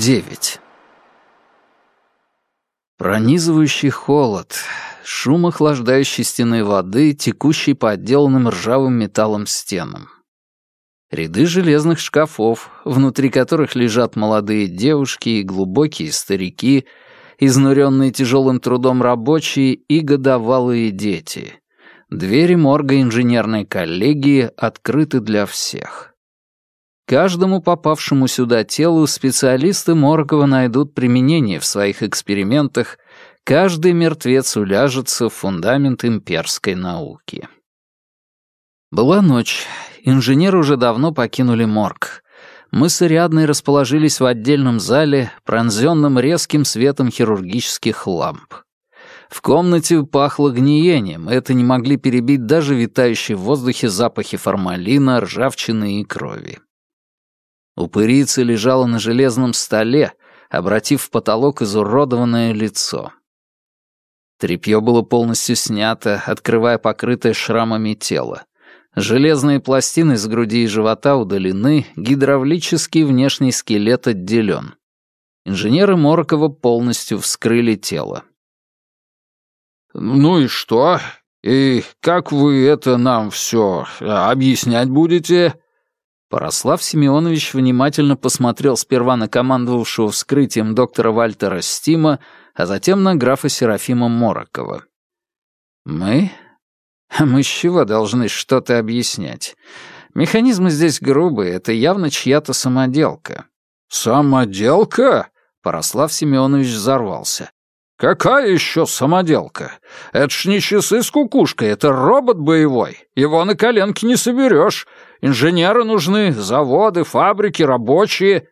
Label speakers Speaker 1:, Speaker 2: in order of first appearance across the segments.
Speaker 1: 9. Пронизывающий холод, шум охлаждающей стены воды, текущей по отделанным ржавым металлом стенам. Ряды железных шкафов, внутри которых лежат молодые девушки и глубокие старики, изнуренные тяжелым трудом рабочие и годовалые дети. Двери морга инженерной коллегии открыты для всех. Каждому попавшему сюда телу специалисты Моргова найдут применение в своих экспериментах, каждый мертвец уляжется в фундамент имперской науки. Была ночь, инженеры уже давно покинули морг. Мы с Ариадной расположились в отдельном зале, пронзенном резким светом хирургических ламп. В комнате пахло гниением, это не могли перебить даже витающие в воздухе запахи формалина, ржавчины и крови. Упырица лежала на железном столе, обратив в потолок изуродованное лицо. Трепье было полностью снято, открывая покрытое шрамами тело. Железные пластины с груди и живота удалены, гидравлический внешний скелет отделен. Инженеры Морокова полностью вскрыли тело.
Speaker 2: «Ну и что? И как вы это нам все объяснять будете?»
Speaker 1: Порослав Семенович внимательно посмотрел сперва на командовавшего вскрытием доктора Вальтера Стима, а затем на графа Серафима Морокова. «Мы? Мы с чего должны что-то объяснять? Механизмы здесь грубые, это явно чья-то самоделка».
Speaker 2: «Самоделка?» — Порослав
Speaker 1: Семенович взорвался.
Speaker 2: «Какая еще самоделка? Это ж не часы с кукушкой, это робот боевой. Его на коленке не соберешь. Инженеры нужны, заводы, фабрики, рабочие».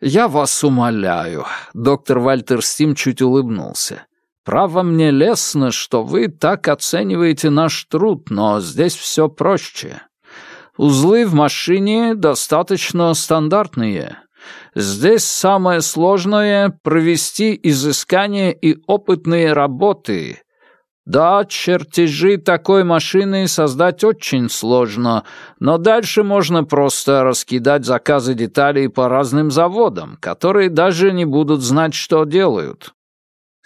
Speaker 1: «Я вас умоляю», — доктор Вальтер Стим чуть улыбнулся. «Право мне лестно, что вы так оцениваете наш труд, но здесь все проще. Узлы в машине достаточно стандартные. Здесь самое сложное — провести изыскания и опытные работы. Да, чертежи такой машины создать очень сложно, но дальше можно просто раскидать заказы деталей по разным заводам, которые даже не будут знать, что делают.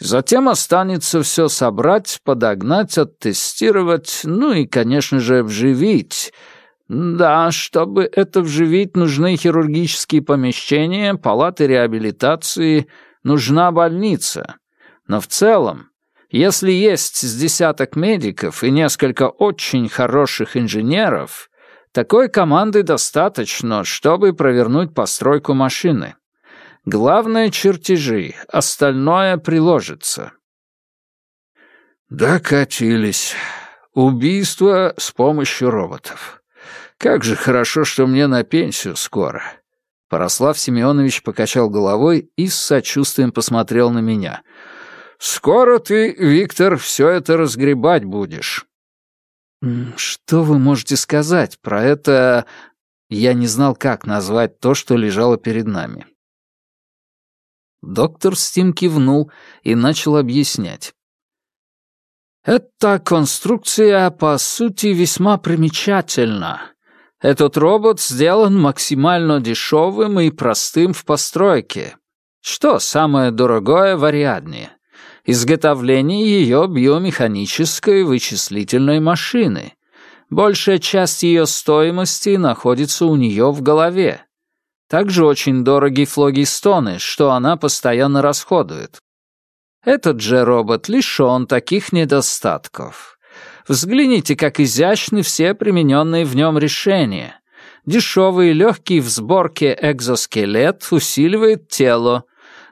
Speaker 1: Затем останется все собрать, подогнать, оттестировать, ну и, конечно же, вживить — да, чтобы это вживить, нужны хирургические помещения, палаты реабилитации, нужна больница. Но в целом, если есть с десяток медиков и несколько очень хороших инженеров, такой команды достаточно, чтобы провернуть постройку машины. Главное — чертежи, остальное приложится.
Speaker 2: Докатились. Убийство с помощью роботов. Как же хорошо, что мне на пенсию скоро.
Speaker 1: Порослав Семенович покачал головой и с сочувствием посмотрел на меня.
Speaker 2: «Скоро ты, Виктор, все это разгребать будешь».
Speaker 1: «Что вы можете сказать про это...» Я не знал, как назвать то, что лежало перед нами. Доктор Стим кивнул и начал объяснять. «Эта конструкция, по сути, весьма примечательна. Этот робот сделан максимально дешевым и простым в постройке. Что самое дорогое в Ариадне? Изготовление ее биомеханической вычислительной машины. Большая часть ее стоимости находится у нее в голове. Также очень дороги флогистоны, что она постоянно расходует. Этот же робот лишен таких недостатков. Взгляните, как изящны все примененные в нем решения. Дешевый и легкий в сборке экзоскелет усиливает тело.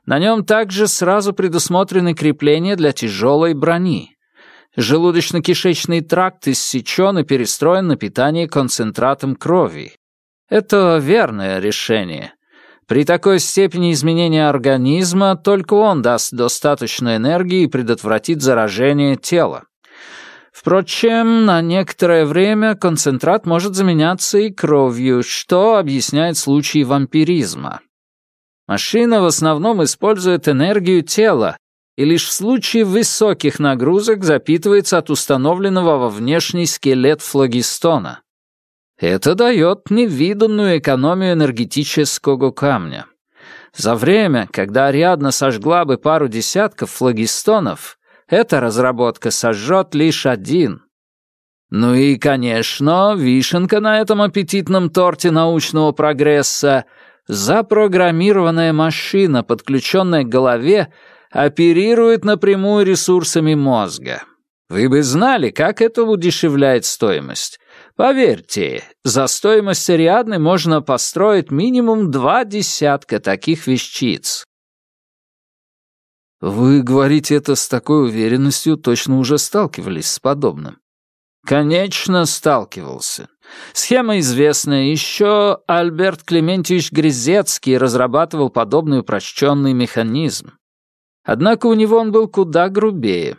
Speaker 1: На нем также сразу предусмотрены крепления для тяжелой брони. Желудочно-кишечный тракт иссечен и перестроен на питание концентратом крови. Это верное решение. При такой степени изменения организма только он даст достаточно энергии и предотвратит заражение тела. Впрочем, на некоторое время концентрат может заменяться и кровью, что объясняет случаи вампиризма. Машина в основном использует энергию тела и лишь в случае высоких нагрузок запитывается от установленного во внешний скелет флогистона. Это дает невиданную экономию энергетического камня. За время, когда Ариадна сожгла бы пару десятков флагистонов, эта разработка сожжет лишь один. Ну и, конечно, вишенка на этом аппетитном торте научного прогресса — запрограммированная машина, подключенная к голове, оперирует напрямую ресурсами мозга. Вы бы знали, как это удешевляет стоимость. Поверьте, за стоимость Ариадны можно построить минимум два десятка таких вещиц.
Speaker 2: Вы говорите это с такой уверенностью, точно уже сталкивались с подобным.
Speaker 1: Конечно, сталкивался. Схема известная. Еще Альберт Клементьевич Грязецкий разрабатывал подобный упрощенный механизм. Однако у него он был куда грубее.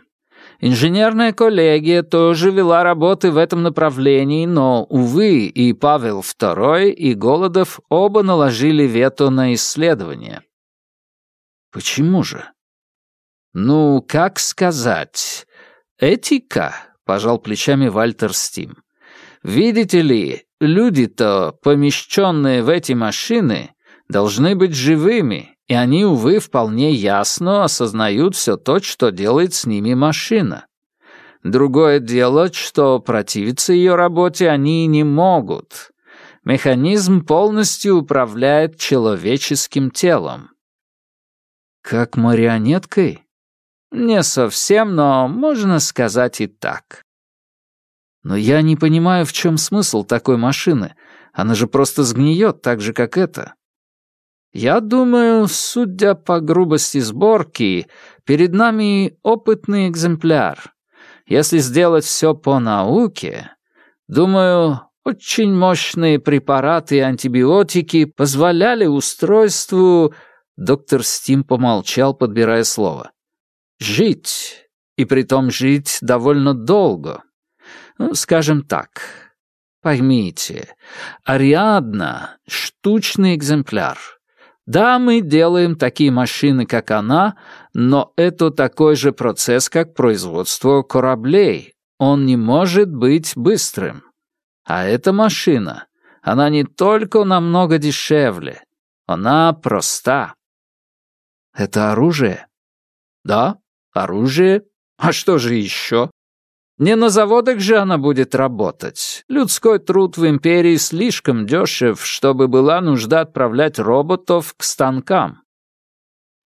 Speaker 1: Инженерная коллегия тоже вела работы в этом направлении, но, увы, и Павел II, и Голодов оба наложили вето на исследования.
Speaker 2: Почему же?
Speaker 1: Ну, как сказать? Этика, пожал плечами Вальтер Стим. Видите ли, люди-то, помещенные в эти машины, должны быть живыми, и они, увы, вполне ясно осознают все то, что делает с ними машина. Другое дело, что противиться ее работе они не могут. Механизм полностью управляет человеческим телом.
Speaker 2: Как марионеткой?
Speaker 1: Не совсем, но можно сказать и так.
Speaker 2: Но я не понимаю, в чем смысл такой машины. Она же просто сгниет так же, как это.
Speaker 1: Я думаю, судя по грубости сборки, перед нами опытный экземпляр. Если сделать все по науке, думаю, очень мощные препараты и антибиотики позволяли устройству... Доктор Стим помолчал, подбирая слово. Жить. И притом жить довольно долго. Ну, скажем так. Поймите, Ариадна — штучный экземпляр. Да, мы делаем такие машины, как она, но это такой же процесс, как производство кораблей. Он не может быть быстрым. А эта машина, она не только намного дешевле, она проста.
Speaker 2: Это оружие?
Speaker 1: Да, оружие. А что же еще? Не на заводах же она будет работать. Людской труд в империи слишком дешев, чтобы была нужда отправлять роботов к станкам.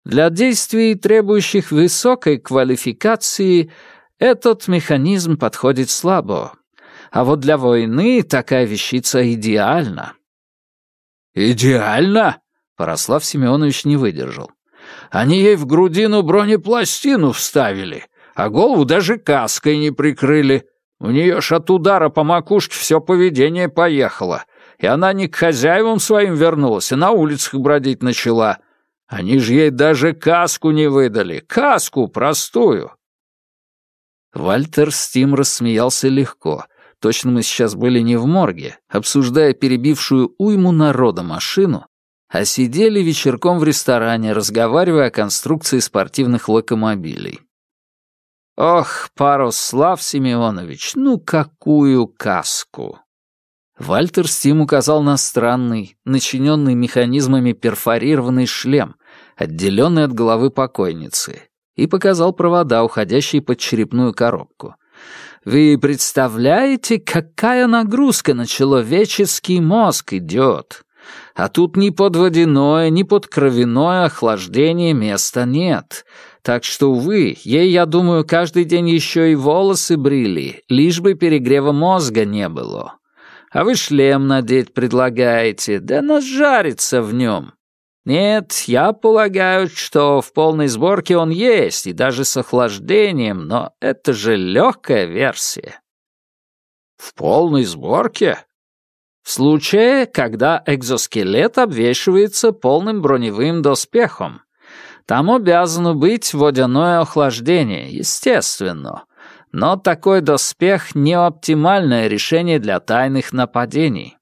Speaker 1: Для действий, требующих высокой квалификации, этот механизм подходит слабо. А вот для войны такая вещица идеальна.
Speaker 2: «Идеально?» — Порослав Семенович не выдержал. «Они ей в грудину бронепластину вставили а голову даже каской не прикрыли. У нее ж от удара по макушке все поведение поехало, и она не к хозяевам своим вернулась, а на улицах бродить начала. Они же ей даже каску не выдали, каску простую.
Speaker 1: Вальтер Стим рассмеялся легко. Точно мы сейчас были не в морге, обсуждая перебившую уйму народа машину, а сидели вечерком в ресторане, разговаривая о конструкции спортивных локомобилей. Ох, Парослав Семенович, ну какую каску! Вальтер Стим указал на странный, начиненный механизмами перфорированный шлем, отделенный от головы покойницы, и показал провода, уходящие под черепную коробку. Вы представляете, какая нагрузка на человеческий мозг идет? А тут ни под водяное, ни под кровяное охлаждение места нет. Так что, увы, ей, я думаю, каждый день еще и волосы брили, лишь бы перегрева мозга не было. А вы шлем надеть предлагаете, да нажариться в нем. Нет, я полагаю, что в полной сборке он есть, и даже с охлаждением, но это же легкая версия.
Speaker 2: В полной сборке?
Speaker 1: В случае, когда экзоскелет обвешивается полным броневым доспехом, там обязано быть водяное охлаждение, естественно. Но такой доспех — не оптимальное решение для тайных нападений.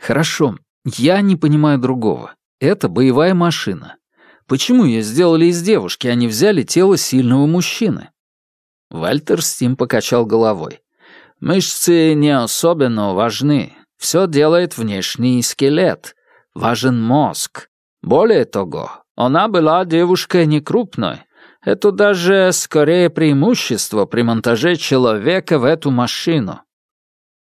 Speaker 2: Хорошо, я не понимаю другого. Это боевая машина. Почему ее сделали из девушки, а не взяли тело сильного мужчины?
Speaker 1: Вальтер Стим покачал головой. Мышцы не особенно важны. Все делает внешний скелет. Важен мозг. Более того, она была девушкой некрупной. Это даже скорее преимущество при монтаже человека в эту машину.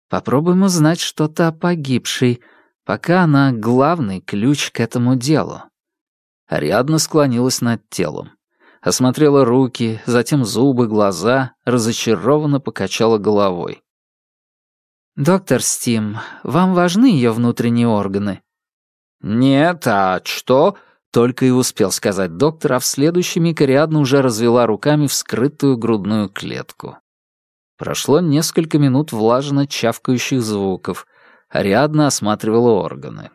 Speaker 2: Попробуем узнать что-то о погибшей, пока она главный ключ к этому делу. Ариадна склонилась над телом. Осмотрела руки, затем зубы, глаза, разочарованно покачала головой. «Доктор Стим, вам важны ее внутренние органы?»
Speaker 1: «Нет, а что?»
Speaker 2: Только и успел сказать доктор, а в следующий миг Ариадна уже развела руками вскрытую грудную клетку. Прошло несколько минут влажно чавкающих звуков. Ариадна осматривала органы.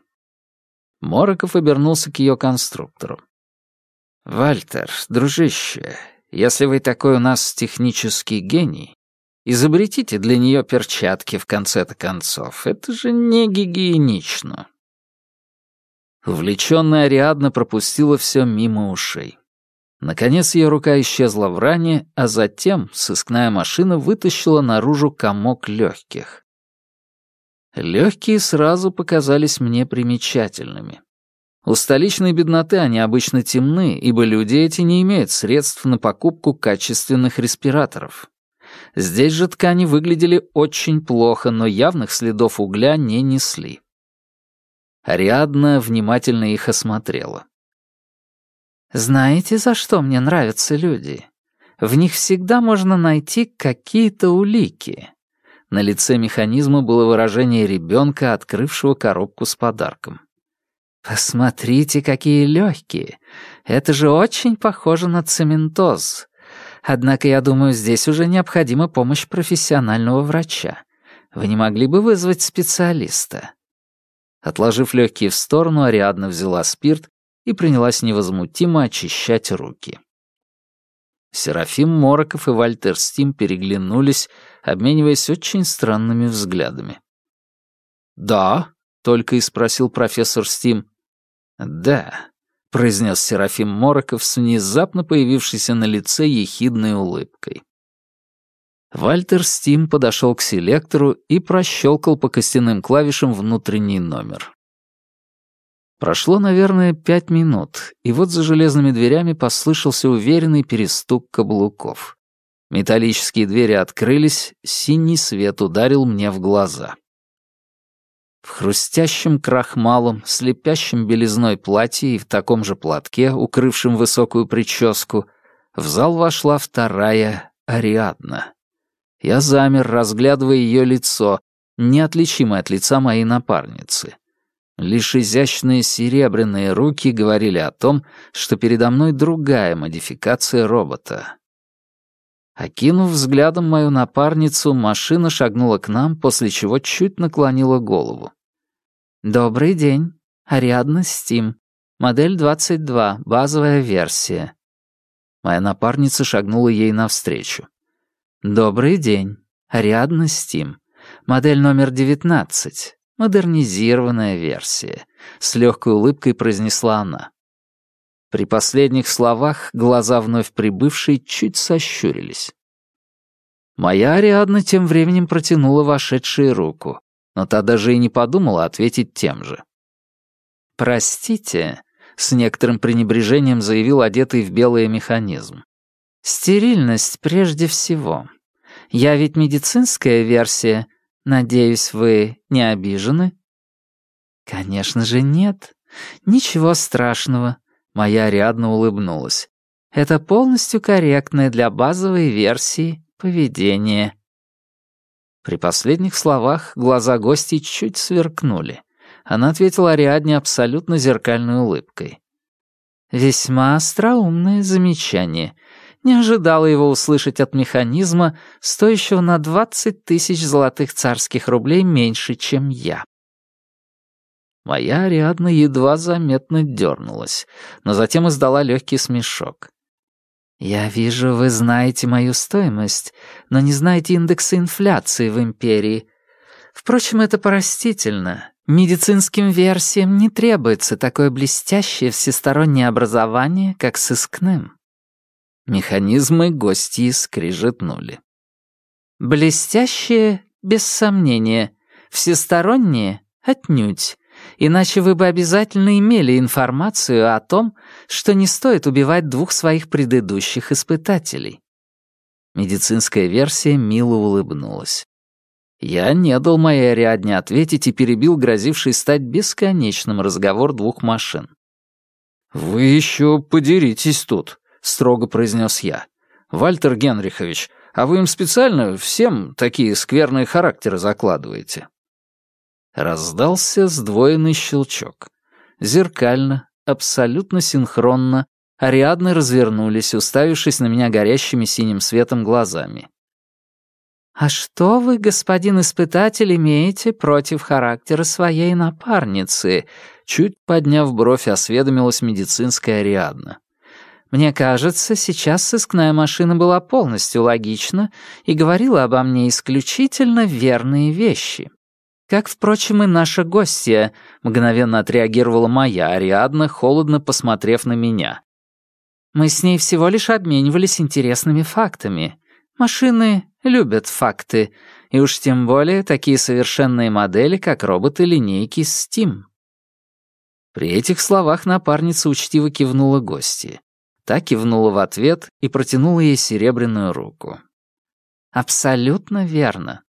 Speaker 2: Мороков обернулся к ее конструктору. «Вальтер, дружище, если вы такой у нас технический гений, изобретите для нее перчатки в конце-то концов. Это же не гигиенично». Увлечённая Ариадна пропустила все мимо ушей. Наконец ее рука исчезла в ране, а затем сыскная машина вытащила наружу комок легких. Легкие сразу показались мне примечательными. У столичной бедноты они обычно темны, ибо люди эти не имеют средств на покупку качественных респираторов. Здесь же ткани выглядели очень плохо, но явных следов угля не несли. Ариадна внимательно их осмотрела. «Знаете, за что мне нравятся люди? В них всегда можно найти какие-то улики». На лице механизма было выражение ребенка, открывшего коробку с подарком. «Посмотрите, какие легкие! Это же очень похоже на цементоз. Однако, я думаю, здесь уже необходима помощь профессионального врача. Вы не могли бы вызвать специалиста?» Отложив легкие в сторону, Ариадна взяла спирт и принялась невозмутимо очищать руки. Серафим Мороков и Вальтер Стим переглянулись, обмениваясь очень странными взглядами. «Да?» — только и спросил профессор Стим. «Да», — произнес Серафим Мороков с внезапно появившейся на лице ехидной улыбкой. Вальтер Стим подошел к селектору и прощелкал по костяным клавишам внутренний номер. Прошло, наверное, пять минут, и вот за железными дверями послышался уверенный перестук каблуков. Металлические двери открылись, синий свет ударил мне в глаза. В хрустящем крахмалом, слепящем белизной платье и в таком же платке, укрывшем высокую прическу, в зал вошла вторая Ариадна. Я замер, разглядывая ее лицо, неотличимое от лица моей напарницы. Лишь изящные серебряные руки говорили о том, что передо мной другая модификация робота. Окинув взглядом мою напарницу, машина шагнула к нам, после чего чуть наклонила голову. «Добрый день. Ариадна Стим. Модель 22, базовая версия». Моя напарница шагнула ей навстречу. «Добрый день. Ариадна Стим. Модель номер 19. Модернизированная версия», — с легкой улыбкой произнесла она. При последних словах глаза вновь прибывшей чуть сощурились. Моя Ариадна тем временем протянула вошедшей руку, но та даже и не подумала ответить тем же. «Простите», — с некоторым пренебрежением заявил одетый в белый механизм. «Стерильность прежде всего. Я ведь медицинская версия. Надеюсь, вы не обижены?» «Конечно же нет. Ничего страшного», — моя рядно улыбнулась. «Это полностью корректное для базовой версии поведение». При последних словах глаза гостей чуть сверкнули. Она ответила Ариадне абсолютно зеркальной улыбкой. «Весьма остроумное замечание не ожидала его услышать от механизма, стоящего на двадцать тысяч золотых царских рублей меньше, чем я. Моя Ариадна едва заметно дернулась, но затем издала легкий смешок. «Я вижу, вы знаете мою стоимость, но не знаете индекса инфляции в Империи. Впрочем, это простительно. Медицинским версиям не требуется такое блестящее всестороннее образование, как сыскным. Механизмы гости скрижетнули. «Блестящие, без сомнения. Всесторонние — отнюдь.
Speaker 3: Иначе вы бы обязательно имели информацию о том, что не стоит убивать двух своих предыдущих испытателей. Медицинская версия мило улыбнулась. Я не дал моей Ариадне ответить и перебил грозивший стать бесконечным разговор двух машин.
Speaker 2: «Вы еще подеритесь тут», — строго произнес я. «Вальтер Генрихович, а вы им специально всем такие скверные характеры закладываете?»
Speaker 1: Раздался сдвоенный щелчок. Зеркально, абсолютно синхронно, Ариадны развернулись, уставившись на меня горящими синим светом глазами.
Speaker 3: «А что вы, господин испытатель, имеете против характера своей напарницы?» Чуть подняв бровь, осведомилась медицинская Ариадна. «Мне кажется, сейчас сыскная машина была полностью логична и говорила обо мне исключительно верные вещи. Как, впрочем, и наша гостья, мгновенно отреагировала моя Ариадна, холодно посмотрев на меня. Мы с ней всего лишь обменивались интересными фактами. Машины любят факты, и уж тем более такие совершенные модели, как роботы-линейки Steam.
Speaker 1: При этих словах напарница учтиво кивнула гости. Та кивнула в ответ и протянула ей серебряную руку.
Speaker 3: «Абсолютно верно.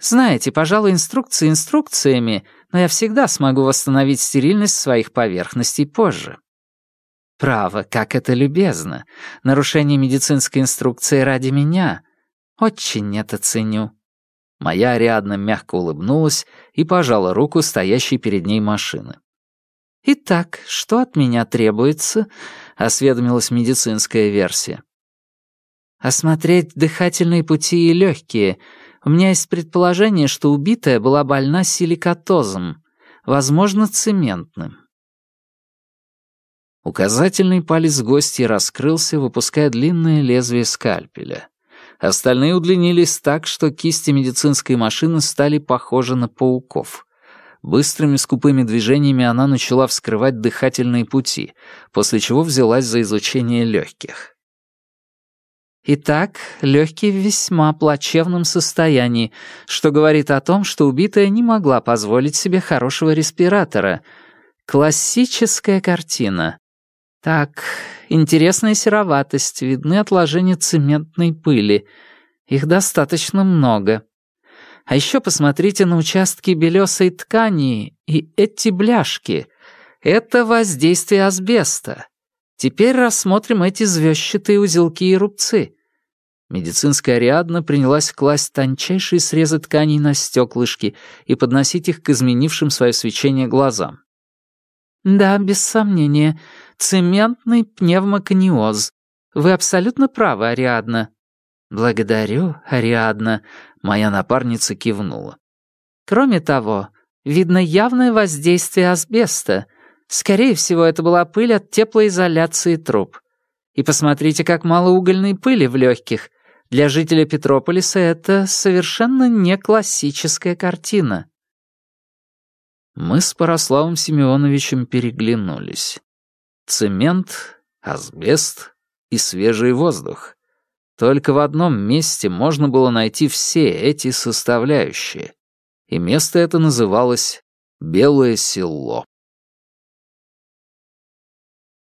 Speaker 3: Знаете, пожалуй, инструкции инструкциями, но я всегда смогу восстановить стерильность своих поверхностей позже. Право, как это любезно. Нарушение медицинской инструкции ради меня. Очень это ценю.
Speaker 1: Моя Ариадна мягко улыбнулась и пожала руку стоящей перед ней машины.
Speaker 3: «Итак, что от меня требуется?» — осведомилась медицинская версия. «Осмотреть дыхательные пути и легкие, у меня есть предположение, что убитая была больна силикатозом, возможно, цементным.
Speaker 1: Указательный палец гостя раскрылся, выпуская длинное лезвие скальпеля. Остальные удлинились так, что кисти медицинской машины стали похожи на пауков. Быстрыми скупыми движениями она начала вскрывать дыхательные пути, после чего взялась за изучение легких.
Speaker 3: Итак, легкие в весьма плачевном состоянии, что говорит о том, что убитая не могла позволить себе хорошего респиратора. Классическая картина. Так, интересная сероватость, видны отложения цементной пыли. Их достаточно много. А еще посмотрите на участки белесой ткани и эти бляшки. Это воздействие асбеста. Теперь рассмотрим эти звездчатые узелки и рубцы.
Speaker 1: Медицинская Ариадна принялась класть тончайшие срезы тканей на стеклышки и подносить их к изменившим свое свечение глазам.
Speaker 3: «Да, без сомнения, цементный пневмокониоз. Вы абсолютно правы, Ариадна». «Благодарю, Ариадна», — моя напарница кивнула. «Кроме того, видно явное воздействие асбеста, Скорее всего, это была пыль от теплоизоляции труб. И посмотрите, как мало угольной пыли в легких. Для жителя Петрополиса это совершенно не классическая картина.
Speaker 1: Мы с Параславом Семеновичем переглянулись. Цемент, асбест и свежий воздух. Только в одном месте можно было найти все эти составляющие. И место это называлось Белое село.